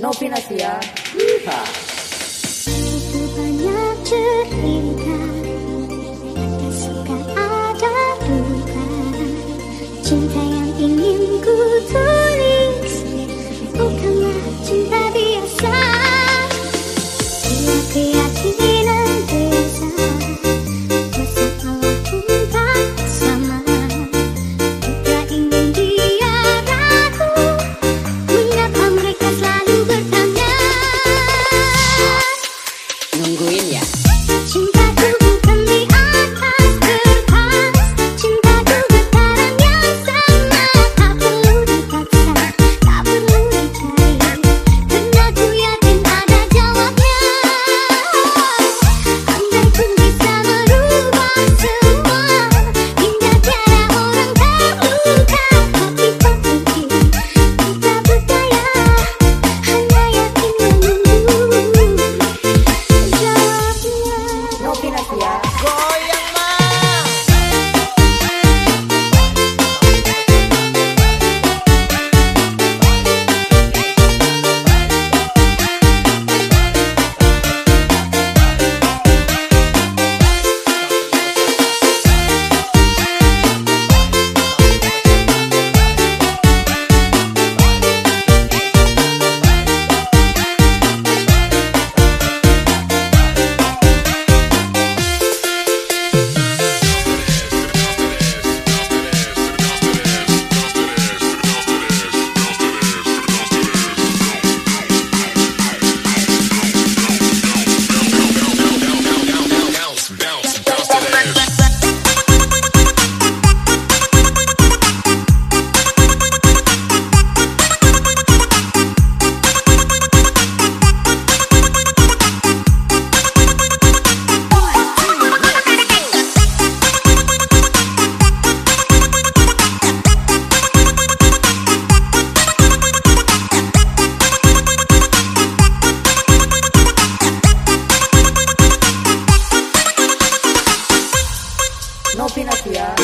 Novinasia. Yeehaw. Itu banyak cerita No tiene tirada.